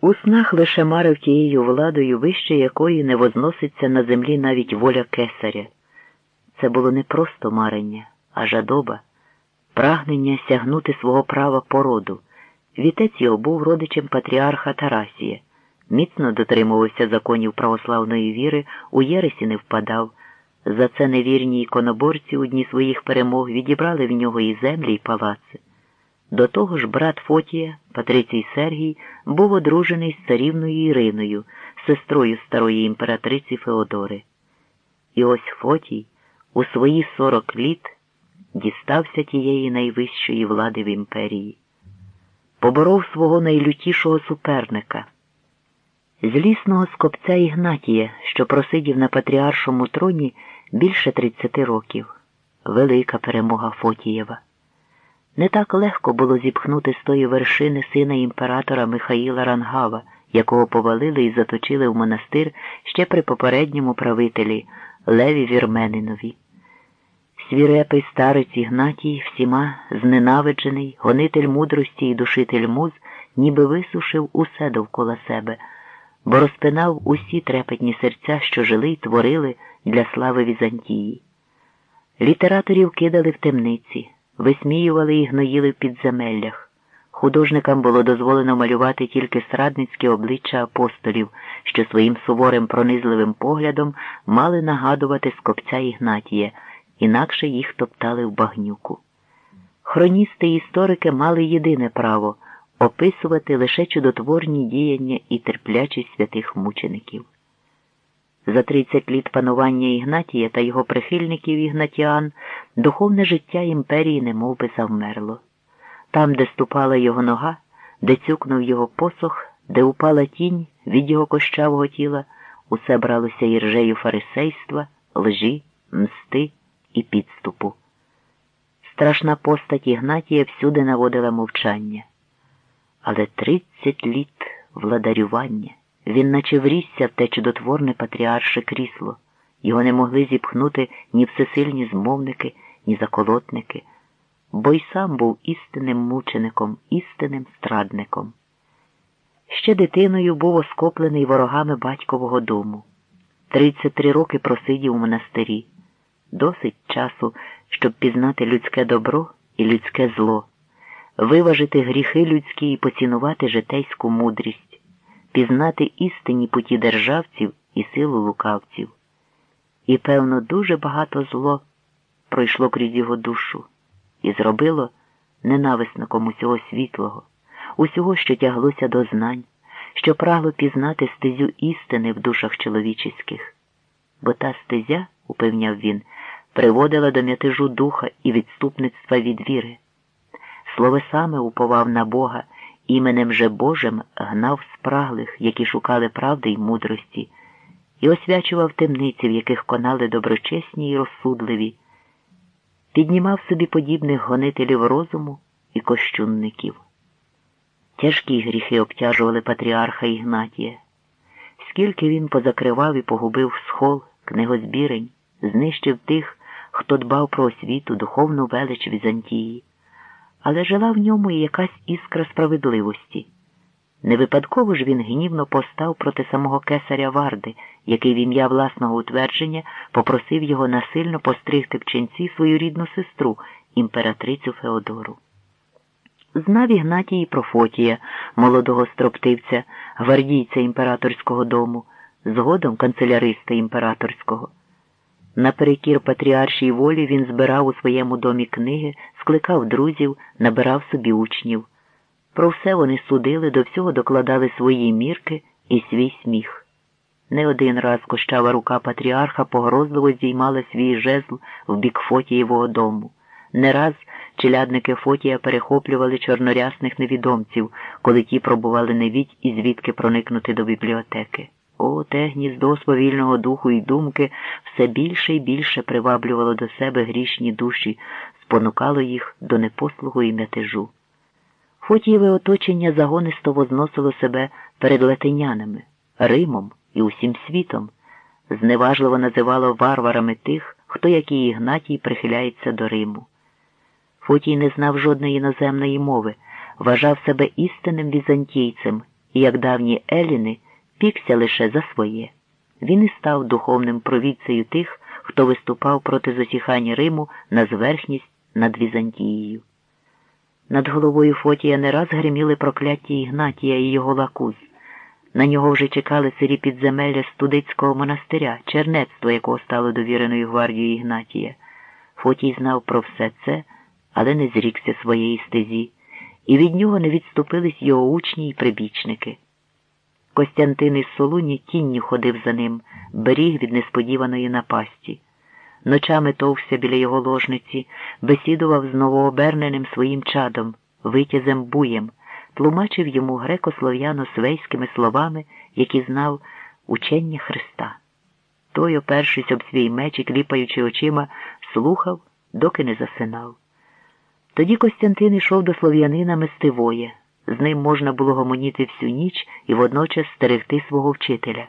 У снах лише марив тією владою, вище якої не возноситься на землі навіть воля кесаря. Це було не просто марення, а жадоба, прагнення сягнути свого права породу. Вітець його був родичем патріарха Тарасія, міцно дотримувався законів православної віри, у Єресі не впадав. За це невірні іконоборці у дні своїх перемог відібрали в нього і землі, і палаци. До того ж, брат Фотія, Патрицій Сергій, був одружений з царівною Іриною, сестрою старої імператриці Феодори. І ось Фотій у свої сорок літ дістався тієї найвищої влади в імперії, поборов свого найлютішого суперника, злісного скопця Ігнатія, що просидів на патріаршому троні більше тридцяти років. Велика перемога Фотієва. Не так легко було зіпхнути з тої вершини сина імператора Михаїла Рангава, якого повалили і заточили в монастир ще при попередньому правителі Леві Вірменинові. Свірепий старець Ігнатій, всіма зненавиджений, гонитель мудрості і душитель муз, ніби висушив усе довкола себе, бо розпинав усі трепетні серця, що жили й творили для слави Візантії. Літераторів кидали в темниці висміювали і гноїли в підземеллях. Художникам було дозволено малювати тільки срадницькі обличчя апостолів, що своїм суворим пронизливим поглядом мали нагадувати скопця Ігнатія, інакше їх топтали в багнюку. Хроністи і історики мали єдине право описувати лише чудотворні діяння і терплячість святих мучеників. За 30 літ панування Ігнатія та його прихильників Ігнатіан духовне життя імперії немов би завмерло. Там, де ступала його нога, де цюкнув його посох, де упала тінь від його кощавого тіла, усе бралося іржею фарисейства, лжі, мсти і підступу. Страшна постать Ігнатія всюди наводила мовчання. Але тридцять літ владарювання. Він наче врісся в те чудотворне патріарше крісло. Його не могли зіпхнути ні всесильні змовники, ні заколотники, бо й сам був істинним мучеником, істинним страдником. Ще дитиною був оскоплений ворогами батькового дому. Тридцять три роки просидів у монастирі. Досить часу, щоб пізнати людське добро і людське зло, виважити гріхи людські і поцінувати житейську мудрість пізнати істинні путі державців і силу лукавців. І, певно, дуже багато зло пройшло крізь його душу і зробило ненависником усього світлого, усього, що тяглося до знань, що прагло пізнати стезю істини в душах чоловічих. Бо та стезя, упевняв він, приводила до м'ятежу духа і відступництва від віри. Словесами уповав на Бога іменем же Божим гнав спраглих, які шукали правди й мудрості, і освячував темниці, в яких конали доброчесні й розсудливі, піднімав собі подібних гонителів розуму і кощунників. Тяжкі гріхи обтяжували патріарха Ігнатія. Скільки він позакривав і погубив схол, книгозбірень, знищив тих, хто дбав про освіту, духовну велич Візантії але жила в ньому і якась іскра справедливості. Не випадково ж він гнівно постав проти самого кесаря Варди, який в ім'я власного утвердження попросив його насильно постригти в ченці свою рідну сестру, імператрицю Феодору. Знав Ігнатій Профотія, молодого строптивця, гвардійця імператорського дому, згодом канцеляриста імператорського. Наперекір патріаршій волі він збирав у своєму домі книги, скликав друзів, набирав собі учнів. Про все вони судили, до всього докладали свої мірки і свій сміх. Не один раз кощава рука патріарха погрозливо здіймала свій жезл в бік Фотієвого дому. Не раз челядники Фотія перехоплювали чорнорясних невідомців, коли ті пробували невідь і звідки проникнути до бібліотеки. О, те гніздо сповільного духу і думки все більше і більше приваблювало до себе грішні душі, спонукало їх до непослугу і метежу. Фотієве оточення загонисто возносило себе перед латинянами, Римом і усім світом, зневажливо називало варварами тих, хто, як і Ігнатій, прихиляється до Риму. Фотій не знав жодної іноземної мови, вважав себе істинним візантійцем і, як давні Еліни, пікся лише за своє. Він і став духовним провідцею тих, хто виступав проти засіхання Риму на зверхність над Візантією. Над головою Фотія не раз гриміли прокляття Ігнатія і його лакуз. На нього вже чекали сирі підземелля студицького монастиря, чернецтво, якого стало довіреною гвардією Ігнатія. Фотій знав про все це, але не зрікся своєї стезі, і від нього не відступились його учні й прибічники. Костянтин із Солуні тінню ходив за ним, беріг від несподіваної напасті. Ночами товся біля його ложниці, бесідував з новооберненим своїм чадом, витязем буєм, тлумачив йому греко-слов'яно-свейськими словами, які знав учення Христа. Той, опершись об свій меч і кліпаючи очима, слухав, доки не засинав. Тоді Костянтин йшов до слов'янина Мистивоє. З ним можна було гомоніти всю ніч і водночас стерегти свого вчителя.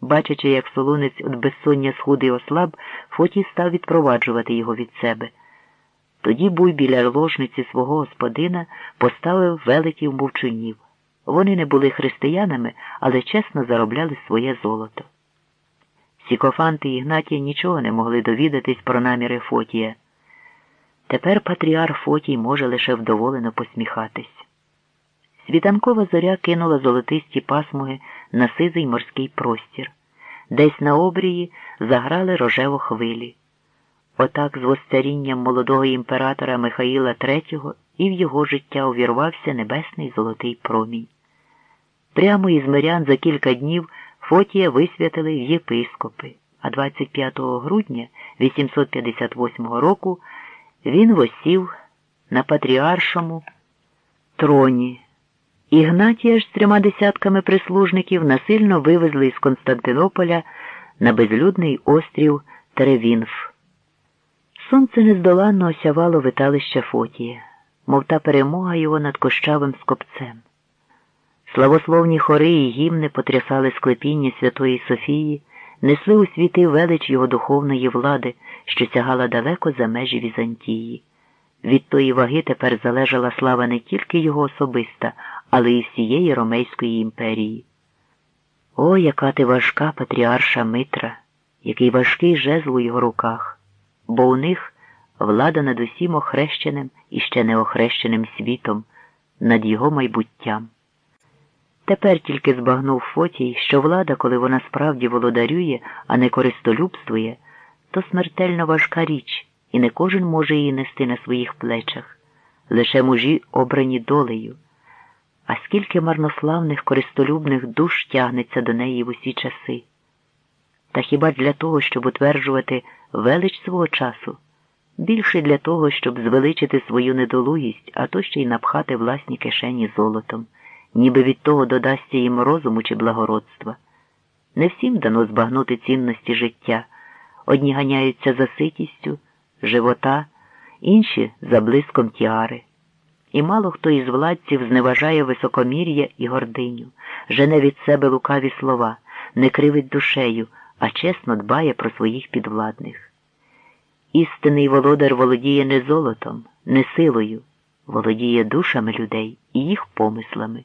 Бачачи, як солунець від безсоння схудий ослаб, Фотій став відпроваджувати його від себе. Тоді буй біля ложниці свого господина поставив великів мовчунів. Вони не були християнами, але чесно заробляли своє золото. Сікофанти Ігнатія нічого не могли довідатись про наміри Фотія. Тепер патріарх Фотій може лише вдоволено посміхатись. Світанкова зоря кинула золотисті пасмуги на сизий морський простір. Десь на обрії заграли рожево хвилі. Отак з востарінням молодого імператора Михаїла III і в його життя увірвався небесний золотий промінь. Прямо із мирян за кілька днів Фотія висвятили в єпископи, а 25 грудня 858 року він восів на патріаршому троні. Ігнатія ж з трьома десятками прислужників насильно вивезли із Константинополя на безлюдний острів Теревінф. Сонце нездоланно осявало виталище Фотія, мов та перемога його над кощавим скопцем. Славословні хори і гімни потрясали склепіння Святої Софії, несли у світи велич його духовної влади, що сягала далеко за межі Візантії. Від тої ваги тепер залежала слава не тільки його особиста, але й всієї Ромейської імперії. О, яка ти важка патріарша Митра, який важкий жезл у його руках, бо у них влада над усім охрещеним і ще неохрещеним світом, над його майбуттям. Тепер тільки збагнув Фотій, що влада, коли вона справді володарює, а не користолюбствує, то смертельно важка річ, і не кожен може її нести на своїх плечах, лише мужі обрані долею. А скільки марнославних користолюбних душ тягнеться до неї в усі часи. Та хіба для того, щоб утверджувати велич свого часу, більше для того, щоб звеличити свою недолугість, а то ще й напхати власні кишені золотом, ніби від того додасться їм розуму чи благородства. Не всім дано збагнути цінності життя, одні ганяються за ситістю, живота, інші за блиском тіари. І мало хто із владців зневажає високомір'я і гординю, жене від себе лукаві слова, не кривить душею, а чесно дбає про своїх підвладних. Істинний володар володіє не золотом, не силою, володіє душами людей і їх помислами.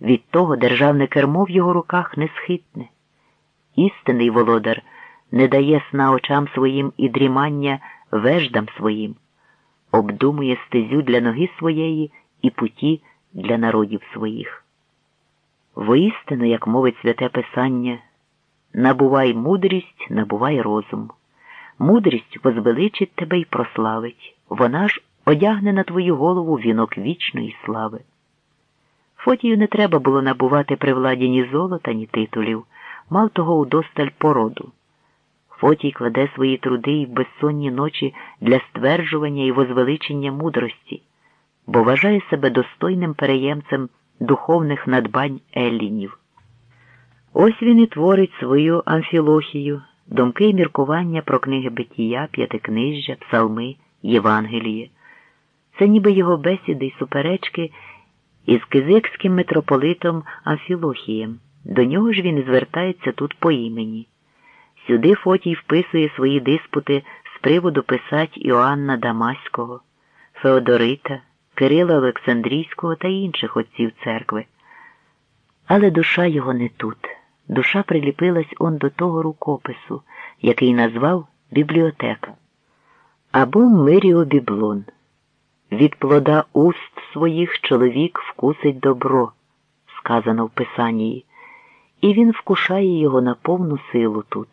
Від того державне кермо в його руках не схитне. Істинний володар не дає сна очам своїм і дрімання веждам своїм обдумує стезю для ноги своєї і путі для народів своїх. Воістину, як мовить святе Писання, набувай мудрість, набувай розум. Мудрість возвеличить тебе й прославить, вона ж одягне на твою голову вінок вічної слави. Фотію не треба було набувати при владі ні золота, ні титулів, мав того удосталь породу. Фотій кладе свої труди й безсонні ночі для стверджування і возвеличення мудрості, бо вважає себе достойним переємцем духовних надбань еллінів. Ось він і творить свою амфілохію, думки й міркування про книги Битія, П'ятикнижжя, Псалми, Євангеліє. Це ніби його бесіди й суперечки із кизикським митрополитом Амфілохієм. До нього ж він і звертається тут по імені. Сюди Фотій вписує свої диспути з приводу писать Іоанна Дамаського, Феодорита, Кирила Олександрійського та інших отців церкви. Але душа його не тут. Душа приліпилась он до того рукопису, який назвав бібліотека. Або Миріобіблон. Від плода уст своїх чоловік вкусить добро, сказано в Писанні, і він вкушає його на повну силу тут.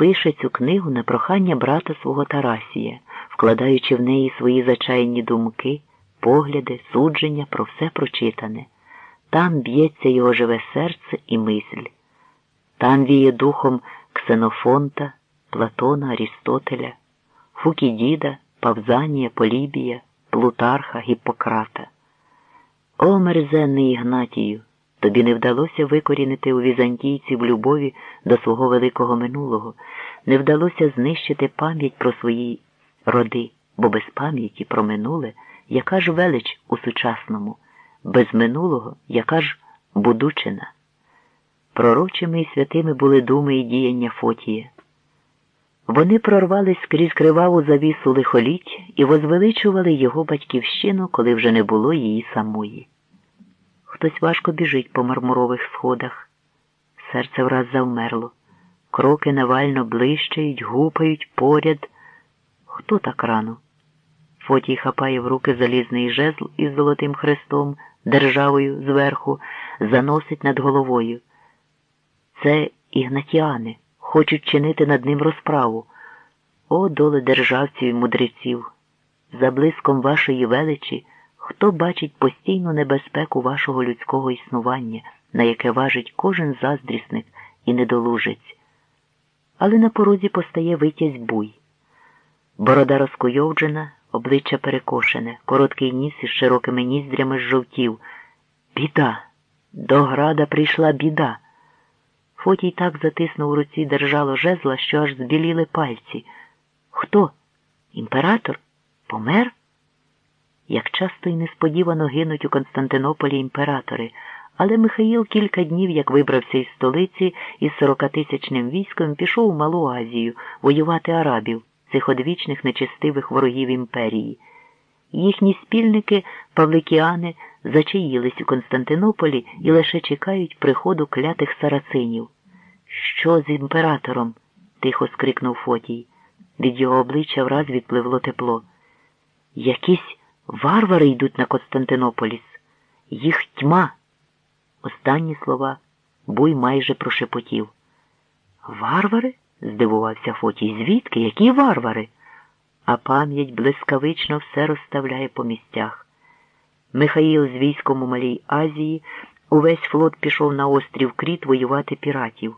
Пише цю книгу на прохання брата свого Тарасія, вкладаючи в неї свої зачайні думки, погляди, судження про все прочитане. Там б'ється його живе серце і мисль. Там віє духом Ксенофонта, Платона, Арістотеля, Фукідіда, Павзанія, Полібія, Плутарха, Гіппократа. О, мерзенний Ігнатію! Тобі не вдалося викорінити у візантійців любові до свого великого минулого, не вдалося знищити пам'ять про свої роди, бо без пам'яті про минуле, яка ж велич у сучасному, без минулого, яка ж будучина. Пророчими і святими були думи і діяння Фотія. Вони прорвались крізь криваву завісу лихоліть і возвеличували його батьківщину, коли вже не було її самої. Хтось важко біжить по мармурових сходах. Серце враз завмерло. Кроки навально блищають, гупають поряд. Хто так рано? Фотій хапає в руки залізний жезл із золотим хрестом, державою зверху, заносить над головою. Це ігнатіани, хочуть чинити над ним розправу. О, доле державців і мудреців! За блиском вашої величі, хто бачить постійну небезпеку вашого людського існування, на яке важить кожен заздрісник і недолужець. Але на порозі постає витязь буй. Борода розкуйовджена, обличчя перекошене, короткий ніс із широкими ніздрями з жовтів. Біда! До града прийшла біда. Фотій так затиснув у руці держало жезла, що аж збіліли пальці. Хто? Імператор? Помер? Як часто і несподівано гинуть у Константинополі імператори, але Михаїл кілька днів, як вибрався із столиці із сорокатисячним військом, пішов у Малу Азію воювати арабів, цих одвічних нечестивих ворогів імперії. Їхні спільники, павликіани, зачаїлись у Константинополі і лише чекають приходу клятих сарацинів. Що з імператором? тихо скрикнув Фотій. Від його обличчя враз відпливло тепло. Якісь варвари йдуть на Константинополіс. Їх тьма. Останні слова буй майже прошепотів. Варвари? здивувався Фотій. Звідки? Які варвари? А пам'ять блискавично все розставляє по місцях. Михаїл з військом у Малій Азії увесь флот пішов на острів Кріт воювати піратів.